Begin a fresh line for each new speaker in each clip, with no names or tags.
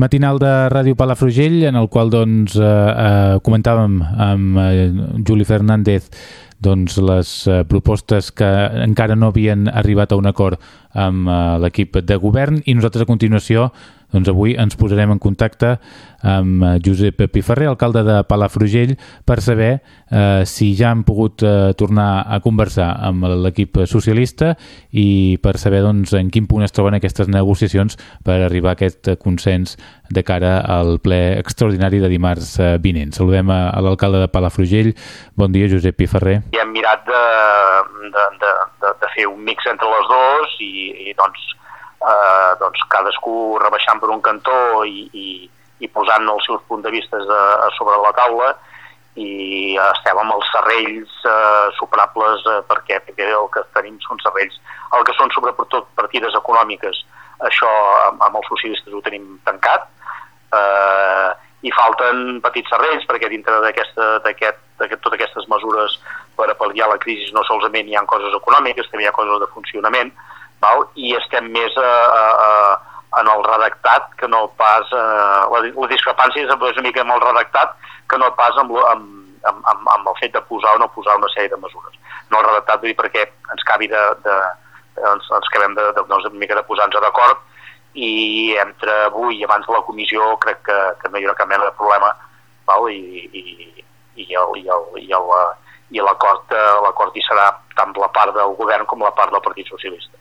matinal de Ràdio Palafrugell en el qual doncs, eh, eh, comentàvem amb eh, Juli Fernández doncs, les eh, propostes que encara no havien arribat a un acord amb eh, l'equip de govern. I nosaltres a continuació doncs avui ens posarem en contacte amb eh, Josep Piferrer, alcalde de Palafrugell, per saber eh, si ja han pogut eh, tornar a conversar amb l'equip socialista i per saber doncs, en quin punt es troben aquestes negociacions per arribar a aquest consens de cara al ple extraordinari de dimarts eh, vinent. Saludem a, a l'alcalde de Palafrugell. Bon dia, Josep Piferrer.
I hem mirat de, de, de, de, de fer un mix entre les dues i, i doncs eh, doncs cadascú rebaixant per un cantó i, i, i posant els seus punts de vista a, a sobre la taula. I estem amb els serrells eh, superables eh, perquè, el que tenim són serrells el que són sobretot partides econòmiques. Això amb, amb els socialistes ho tenim tancat. Eh, i falten petits serrells perquè dintre d'aquesta aquest, totes aquestes mesures per a la crisi no solament hi ha coses econòmiques, també hi ha coses de funcionament val? i estem més a, a, a, en el redactat que no pas... A, la, la discrepància és una mica amb el redactat que no pas amb, amb, amb, amb, amb el fet de posar o no posar una sèrie de mesures. No el redactat vull dir perquè ens cabi de, de, ens, ens acabem de, de, doncs, mica de posar-nos d'acord i entre avui i abans de la comissió crec que, que no hi haurà cap mena de problema val? i, i, i, i, el, i, el, i l'acord l'acord hi serà tant la part del govern com la part del Partit Socialista.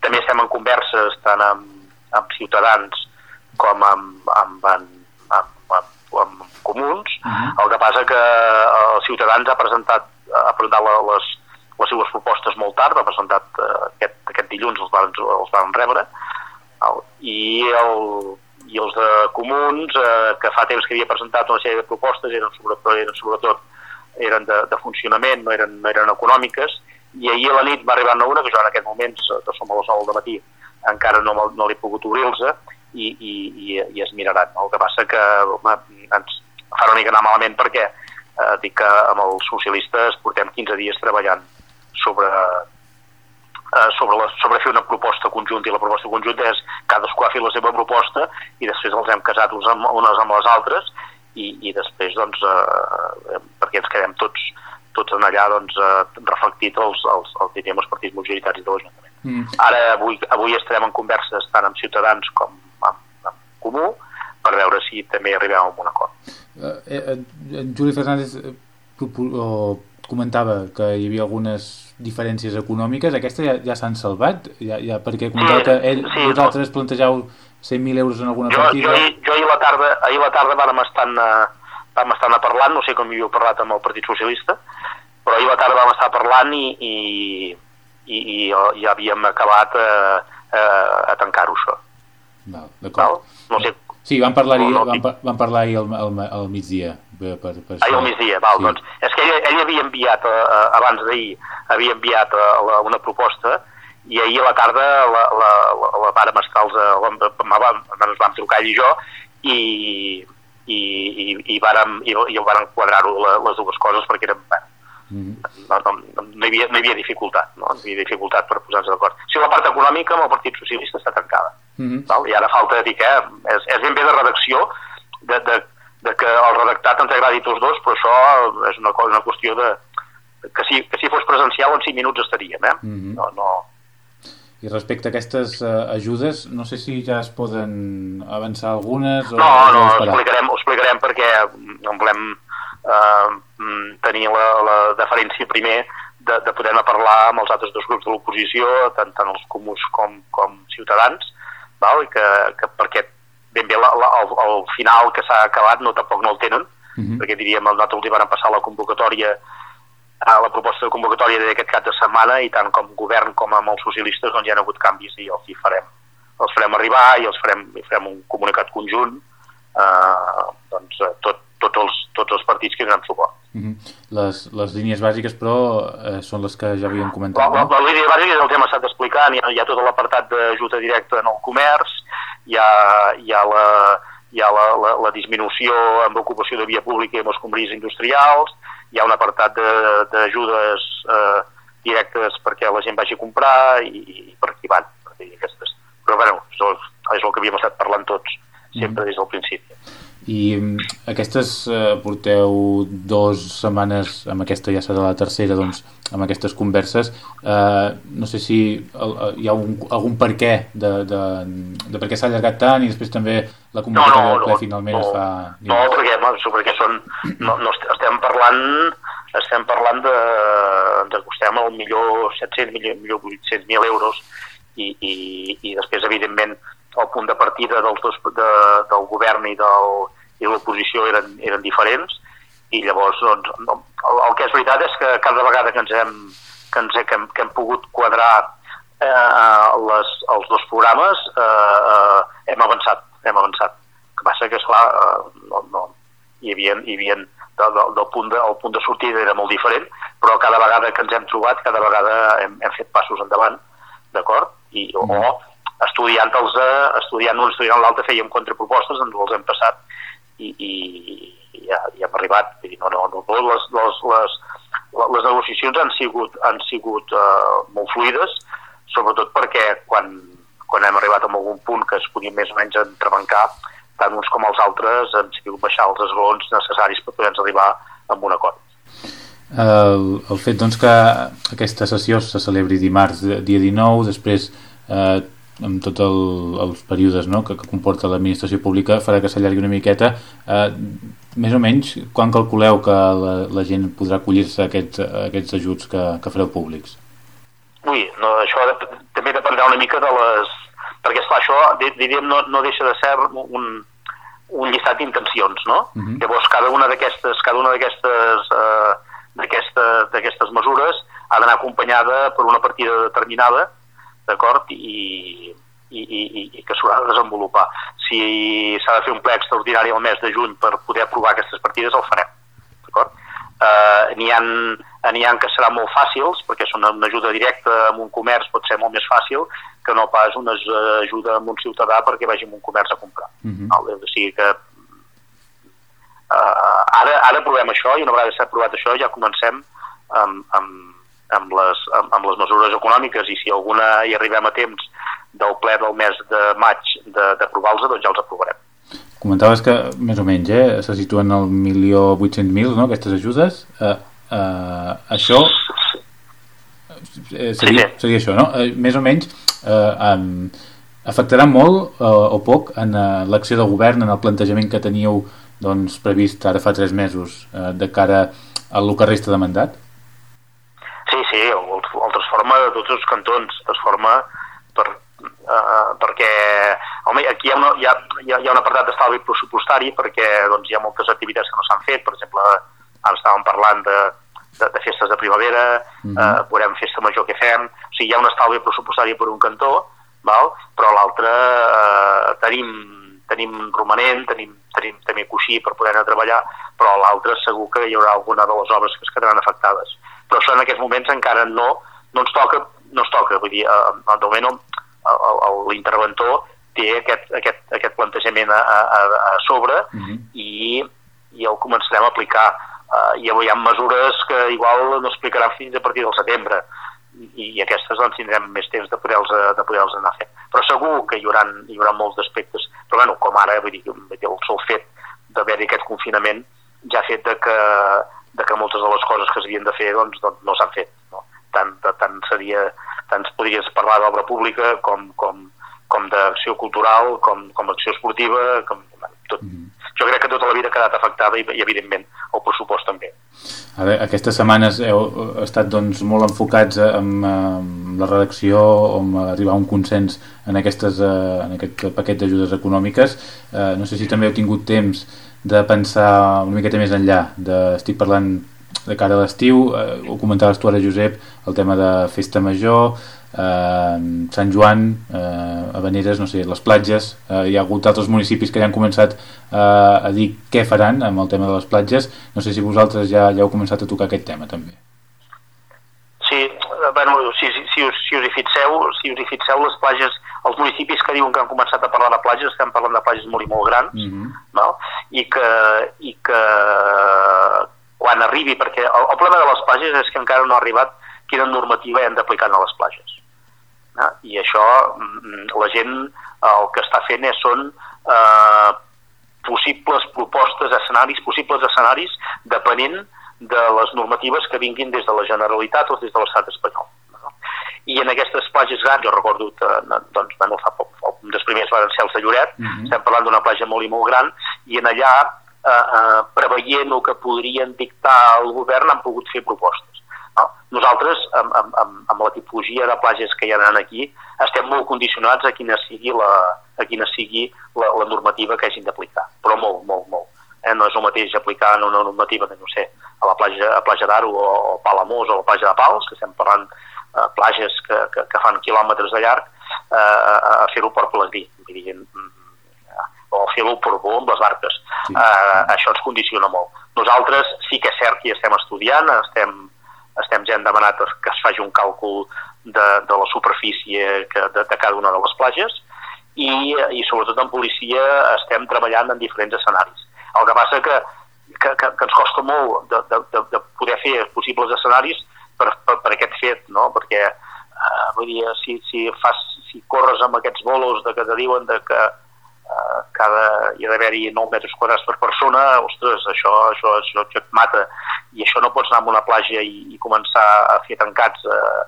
També estem en converses tant amb, amb ciutadans com amb, amb, amb, amb, amb, amb comuns. Uh -huh. El que passa que els ciutadans ha presentat, ha presentat les, les seues propostes molt tard, ha presentat uh, aquest, aquest dilluns, els van, els van rebre, i, el, i els de comuns, eh, que fa temps que havia presentat una sèrie de propostes, eren sobretot, eren, sobretot eren de, de funcionament, no eren, no eren econòmiques, i ahir a la nit va arribar una que jo en aquest moment, que som a les 9 del matí, encara no, no l'he pogut obrir-los i, i, i, i es miraran. El que passa que home, ens fa una mica anar malament perquè eh, dic que amb els socialistes portem 15 dies treballant sobre, eh, sobre, la, sobre fer una proposta conjunta i la proposta conjunta és cadascú ha fet la seva proposta i després els hem casat uns amb, unes amb les altres i, i després doncs eh, perquè ens quedem tots tots en allà doncs, eh, reflectit els, els, els, diríem, els partits majoritaris de l'Ajuntament. Mm. Ara, avui, avui estarem en converses tant amb Ciutadans com amb, amb Comú per veure si també arribem a un acord.
Uh, eh, en Juli Fernández eh, comentava que hi havia algunes diferències econòmiques, aquestes ja, ja s'han salvat? Ja, ja, perquè comentava sí, que ell, sí, vosaltres no. plantejau 100.000 euros en alguna
jo,
partida...
Jo, jo ahir la tarda, ahir la tarda vàrem estar, uh, vam estar parlant, no sé com hi havíeu parlat amb el Partit Socialista, però ahir a la tarda vam estar parlant i, i, i, i ja havíem acabat eh, eh, a tancar-ho això.
D'acord.
No sé.
Sí, vam parlar-hi no, no, vam, vam parlar ahir al, al, al migdia.
Per, per ahir al migdia, val, sí. doncs. És que ell, ell havia enviat, eh, abans d'ahir, havia enviat eh, una proposta i ahir a la tarda la, la, la, la vàrem estar, els, la, ens vam trucar ell i jo i, i, i, i, vàrem, i, i vàrem quadrar-ho les dues coses perquè eren, Mm -hmm. no, no, no, hi havia, no hi havia dificultat, no? no hi havia dificultat per posar-nos d'acord. Si la part econòmica amb el Partit Socialista està tancada. Mm -hmm. val? I ara falta dir que és, és ben bé de redacció de, de, de que el redactat ens agradi tots dos, però això és una, cosa, una qüestió de que si, que si fos presencial en 5 minuts estaríem, eh? Mm -hmm. no, no,
i respecte a aquestes uh, ajudes, no sé si ja es poden avançar algunes o...
No, no, ho explicarem, ho explicarem perquè no volem eh, mm, tenir la, la deferència primer de, de poder parlar amb els altres dos grups de l'oposició, tant, tant els comuns com, com ciutadans, val? I que, que perquè ben bé la, la, el, el final que s'ha acabat no tampoc no el tenen, uh mhm. -huh. perquè diríem, nosaltres hi van passar la convocatòria a la proposta de convocatòria d'aquest cap de setmana i tant com govern com amb els socialistes doncs hi ha hagut canvis i els hi farem els farem arribar i els farem, i farem un comunicat conjunt eh, doncs tot, tots els, tots els partits que donen suport.
Uh -huh. les, les línies bàsiques, però, eh, són les que ja havíem comentat,
la, no? La, la línia bàsica és el que hem estat explicant, hi ha, hi ha tot l'apartat d'ajuda directa en el comerç, hi ha, hi ha, la, hi ha la, la, la disminució en ocupació de via pública i amb els combris industrials, hi ha un apartat d'ajudes eh, directes perquè la gent vagi a comprar i, i per aquí van. Per aquestes. Però bueno, és el, és el que havíem estat parlant tots sempre des del principi.
I mm, aquestes eh, porteu dues setmanes, amb aquesta ja serà la tercera, doncs, amb aquestes converses. Eh, no sé si el, hi ha un, algun per què de, de, de per què s'ha allargat tant i després també la convocatòria no, no, no, finalment
no,
es fa...
No, perquè, no, perquè són, no, no estem parlant estem parlant de, de que estem al millor 700, millor, millor 800.000 euros i, i, i després, evidentment, el punt de partida dels dos, de, del govern i, del, i l'oposició eren, eren diferents i llavors doncs, el, el que és veritat és que cada vegada que ens hem, que ens, que hem, que hem pogut quadrar eh, les, els dos programes eh, eh, hem avançat hem avançat el que passa que esclar eh, no, no, hi havia, hi havia del, del punt de, el punt de sortida era molt diferent però cada vegada que ens hem trobat cada vegada hem, hem fet passos endavant d'acord? I, o, mm estudiant els estudiant un, estudiant l'altre, fèiem contrapropostes, ens els hem passat i, i, i, ja, ja hem arribat. Vull dir, no, no, no, les, les, les, les negociacions han sigut, han sigut uh, molt fluides, sobretot perquè quan, quan hem arribat a algun punt que es podia més o menys entrebancar, tant uns com els altres han sigut baixar els esglaons necessaris per poder arribar a un acord.
El, el fet doncs, que aquesta sessió se celebri dimarts, dia 19, després eh, amb tots el, els períodes no? que, que comporta l'administració pública farà que s'allargui una miqueta eh, més o menys quan calculeu que la, la gent podrà acollir-se a, aquests, a aquests ajuts que, que fareu públics?
Ui, no, això de, també dependrà una mica de les... perquè esclar, això diríem no, no deixa de ser un, un llistat d'intencions, no? Uh mhm. -huh. Llavors cada una d'aquestes cada una d'aquestes eh, d'aquestes mesures ha d'anar acompanyada per una partida determinada d'acord? I, i, i, i que s'haurà de desenvolupar. Si s'ha de fer un ple extraordinari al mes de juny per poder aprovar aquestes partides, el farem. D'acord? Eh, N'hi ha, ha que seran molt fàcils, perquè són una ajuda directa amb un comerç pot ser molt més fàcil que no pas una ajuda amb un ciutadà perquè vagi amb un comerç a comprar. Uh -huh. no? O sigui que uh, ara, ara provem això i una vegada s'ha aprovat això ja comencem amb, amb, amb les, amb, amb les mesures econòmiques i si alguna hi arribem a temps del ple del mes de maig d'aprovar-los, doncs ja els aprovarem.
Comentaves que més o menys eh, se situen al milió 800.000 no, aquestes ajudes. Eh, eh, això eh, seria, seria això, no? Eh, més o menys eh, um, afectarà molt eh, o poc en eh, l'acció de govern, en el plantejament que teníeu doncs, previst ara fa tres mesos eh, de cara a el que resta de mandat?
Sí, el, el transforma de tots els cantons, transforma per, uh, perquè home, aquí hi ha, una, hi ha, hi ha, hi ha un apartat d'estalvi pressupostari perquè doncs, hi ha moltes activitats que no s'han fet, per exemple, ara estàvem parlant de, de, de festes de primavera, mm -hmm. uh, veurem festa major que fem, o sigui, hi ha un estalvi pressupostari per un cantó, val? però l'altre uh, tenim, tenim romanent, tenim, tenim també coixí per poder anar a treballar, però l'altre segur que hi haurà alguna de les obres que es quedaran afectades però això en aquests moments encara no, no ens toca, no es toca, vull dir, eh, de moment l'interventor té aquest, aquest, aquest plantejament a, a, a sobre uh mhm. -huh. i, i el començarem a aplicar. Uh, hi ha mesures que igual no explicaran fins a partir del setembre i, i aquestes doncs tindrem més temps de poder-los de poder anar fent. Però segur que hi haurà, hi haurà molts aspectes, però bueno, com ara, vull dir, el sol fet d'haver-hi aquest confinament ja ha fet de que de que moltes de les coses que s'havien de fer doncs, doncs no s'han fet. No? Tant, tant, seria, tant podries parlar d'obra pública com, com, com d'acció cultural, com, com d'acció esportiva, com, tot. Mm. Jo crec que tota la vida ha quedat afectada i, i evidentment el pressupost també.
A veure, aquestes setmanes heu estat doncs, molt enfocats amb, amb la redacció o amb arribar a un consens en, aquestes, eh, en aquest paquet d'ajudes econòmiques. Eh, no sé si també heu tingut temps de pensar una miqueta més enllà de, estic parlant de cara a l'estiu eh, ho comentaves tu ara Josep el tema de festa major eh, Sant Joan eh, Habaneres, no sé, les platges eh, hi ha hagut altres municipis que ja han començat eh, a dir què faran amb el tema de les platges no sé si vosaltres ja, ja heu començat a tocar aquest tema també
Sí, eh, bueno, si, si, si, us, si us hi fixeu si us hi fixeu les platges els municipis que diuen que han començat a parlar de platges estem parlant de platges molt i molt grans mm -hmm. no? I, que, i que quan arribi perquè el, el problema de les platges és que encara no ha arribat quina normativa hem d'aplicar a les platges no? i això mm, la gent el que està fent és, són eh, possibles propostes, escenaris, possibles escenaris, depenent de les normatives que vinguin des de la Generalitat o des de l'estat espanyol. No? I en aquestes platges grans, jo recordo que doncs, bueno, fa poc, un dels primers van ser els de Lloret, uh mhm. -huh. estem parlant d'una platja molt i molt gran, i en allà, eh, eh, preveient el que podrien dictar el govern, han pogut fer propostes. No? Nosaltres, amb, amb, amb la tipologia de platges que hi ha aquí, estem molt condicionats a quina sigui la, a quina sigui la, la normativa que hagin d'aplicar, però molt, molt, molt. Eh? No és el mateix aplicar una normativa de, no sé, a la platja, a platja d'Aro o, o Palamós o a la platja de Pals, que estem parlant eh, platges que, que, que fan quilòmetres de llarg, eh, a fer-ho per Pelegrí, o fer-ho per bo amb les barques. Sí. Eh, això ens condiciona molt. Nosaltres sí que és cert que estem estudiant, estem, estem ja hem demanat que es faci un càlcul de, de la superfície que, de, de cada una de les platges i, i sobretot en policia estem treballant en diferents escenaris. El que passa que, que, que, que ens costa molt de, de, de poder fer possibles escenaris per, per, per aquest fet, no? perquè eh, vull dir, si, si, fas, si corres amb aquests bolos de que te diuen de que cada, hi ha d'haver-hi 9 metres quadrats per persona, ostres, això, això, això, això et mata. I això no pots anar a una platja i, i començar a fer tancats eh,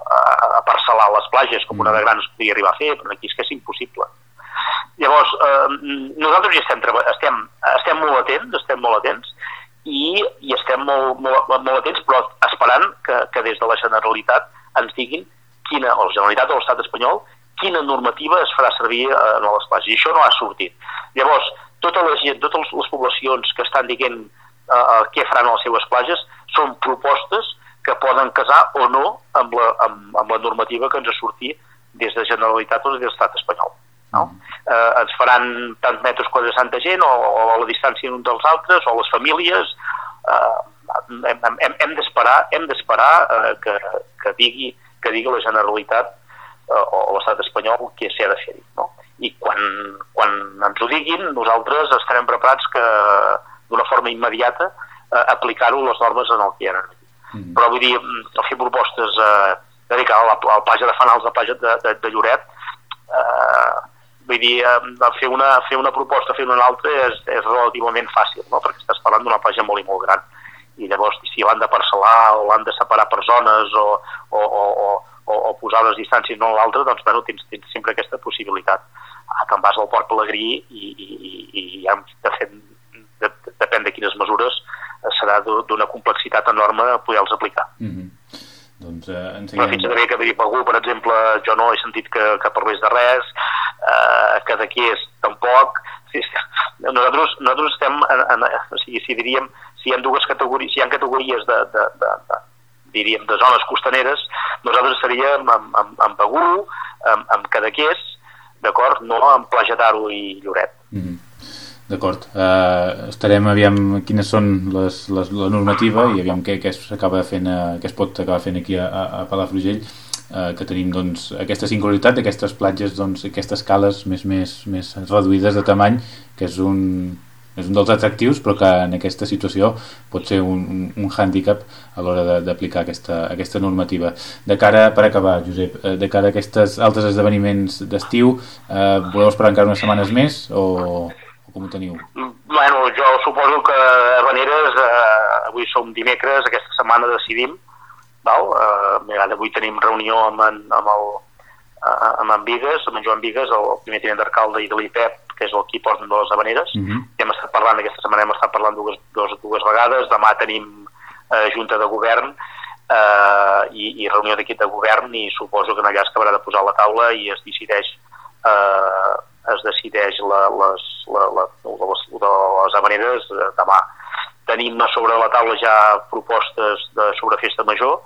a, a parcel·lar les platges com una de mm. grans podria arribar a fer, però aquí és que és impossible. Llavors, eh, nosaltres hi estem, estem, estem molt atents, estem molt atents, i, i estem molt, molt, molt atents, però esperant que, que des de la Generalitat ens diguin quina, o la Generalitat o l'Estat espanyol, quina normativa es farà servir en les places. I això no ha sortit. Llavors, totes les, totes les poblacions que estan dient eh, eh, què faran a les seves platges són propostes que poden casar o no amb la, amb, amb la normativa que ens ha sortit des de Generalitat o des de l'Estat espanyol. No? Eh, ens faran tants metres quadrats tanta gent o, o a la distància uns dels altres o les famílies eh, hem, hem, hem d'esperar hem d'esperar eh, que, que, digui, que digui la Generalitat eh, o l'estat espanyol què s'ha de fer no? i quan, quan ens ho diguin nosaltres estarem preparats que d'una forma immediata eh, aplicar-ho les normes en el que hi ha mm. però vull dir, fer propostes eh, dedicar a la, al platja de Fanals, a la platja de, de, de Lloret eh, Vull dir, fer una, fer una proposta, fer una altra és, és relativament fàcil, no? perquè estàs parlant d'una platja molt i molt gran. I llavors, si l'han de parcel·lar o l'han de separar per zones o, o, o, o, o posar les distàncies no a l'altra, doncs bueno, tens, tens sempre aquesta possibilitat. Ah, te'n vas al Port Pelegrí i, i, i, i ja, de fet, de, depèn de quines mesures, serà d'una complexitat enorme poder-los aplicar. Mm -hmm. Doncs, eh, ens Però fins també que dir algú, per exemple, jo no he sentit que, que parlés de res, eh, que d'aquí és tampoc. Sí, nosaltres, nosaltres estem, en, en, o sigui, si diríem, si hi ha dues categories, si hi ha categories de, de, de, de, diríem, de zones costaneres, nosaltres estaríem amb, amb, amb Begú, amb, amb Cadaqués, d'acord? No amb d'Aro i Lloret. Mm -hmm.
D'acord. Uh, estarem aviam quines són les, les, la normativa i aviam què, què s'acaba fent, uh, què es pot acabar fent aquí a, a Palafrugell uh, que tenim doncs, aquesta singularitat d'aquestes platges, doncs, aquestes cales més, més, més reduïdes de tamany que és un, és un dels atractius però que en aquesta situació pot ser un, un, un hàndicap a l'hora d'aplicar aquesta, aquesta normativa. De cara, per acabar, Josep, de cara a aquests altres esdeveniments d'estiu, eh, voleu esperar encara unes setmanes més o, com ho teniu?
Bueno, jo suposo que a Veneres, eh, avui som dimecres, aquesta setmana decidim, val? Eh, avui tenim reunió amb, en, amb, el, eh, amb en Vigues, amb en Joan Vigues, el primer tinent d'alcalde i de l'IPEP, que és el qui porta de les Habaneres. Uh. -huh. hem parlant, aquesta setmana hem estat parlant dues, dues, dues vegades, demà tenim eh, junta de govern eh, i, i reunió d'equip de govern i suposo que allà es acabarà de posar la taula i es decideix eh, es decideix la, les, la, la, les, de les habaneres demà. Tenim sobre la taula ja propostes de, sobre festa major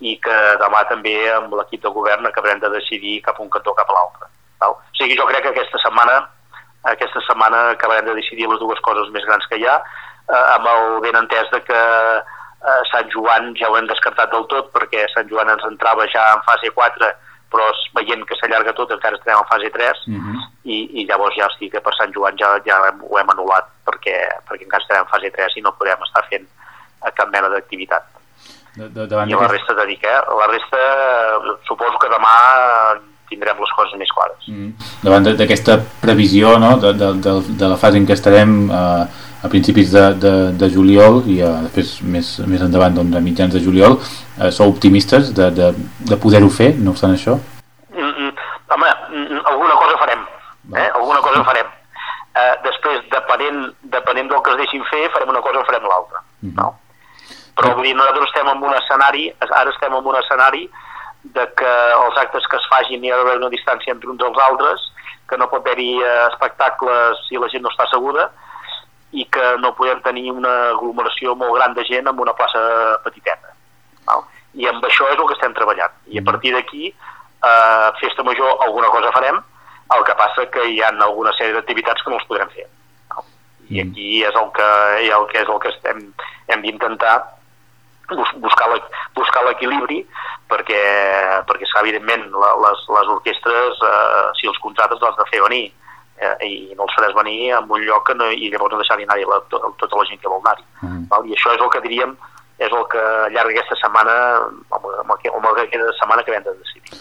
i que demà també amb l'equip de govern acabarem de decidir cap un cantó cap a l'altre. O sigui, jo crec que aquesta setmana aquesta setmana acabarem de decidir les dues coses més grans que hi ha, eh, amb el ben entès de que eh, Sant Joan ja ho hem descartat del tot perquè Sant Joan ens entrava ja en fase 4 però veient que s'allarga tot encara estem en fase 3 uh -huh. i, i llavors ja estic que per Sant Joan ja, ja ho hem anul·lat perquè, perquè encara estem en fase 3 i no podem estar fent cap mena d'activitat. I la resta de dir que la resta suposo que demà tindrem les coses més clares.
Mm. Davant d'aquesta previsió no, de, de, de, de la fase en què estarem eh, a principis de, de, de juliol i eh, després més, més endavant doncs, a mitjans de juliol, eh, sou optimistes de, de, de poder-ho fer, no obstant això?
Mm, mm, home, mm, alguna cosa farem, eh? alguna cosa farem. Eh, després, depenent, depenent del que es deixin fer, farem una cosa o farem l'altra. Mm -hmm. no? Però vull dir, nosaltres estem en un escenari, ara estem en un escenari de que els actes que es fagin hi ha d'haver una distància entre uns i els altres, que no pot haver-hi eh, espectacles si la gent no està asseguda i que no podem tenir una aglomeració molt gran de gent en una plaça petiteta. Val? I amb això és el que estem treballant. I a partir d'aquí, eh, festa major, alguna cosa farem, el que passa que hi ha alguna sèrie d'activitats que no els podrem fer. Val? I aquí és el que, el que és el que estem, hem d'intentar buscar l'equilibri perquè, perquè evidentment les, les orquestres eh, si els contractes els de fer venir. Eh, i no els faràs venir en un lloc que no, i llavors no deixar-hi anar la, to, tota la gent que vol anar-hi mm. i això és el que diríem és el que llarga aquesta setmana amb, amb, amb aquesta setmana que hem de decidir.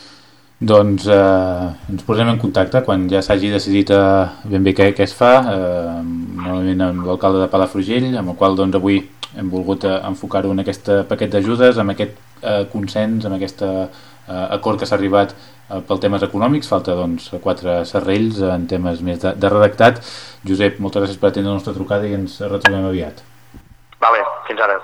Doncs eh, ens posem en contacte quan ja s'hagi decidit eh, ben bé què, què es fa, eh, normalment amb l'alcalde de Palafrugell, amb el qual doncs, avui hem volgut eh, enfocar-ho en aquest paquet d'ajudes, amb aquest eh, consens, amb aquest eh, acord que s'ha arribat eh, pel temes econòmics. Falta doncs, quatre serrells en temes més de, de redactat. Josep, moltes gràcies per atendre la nostra trucada i ens retrobem aviat.
Vale, fins ara.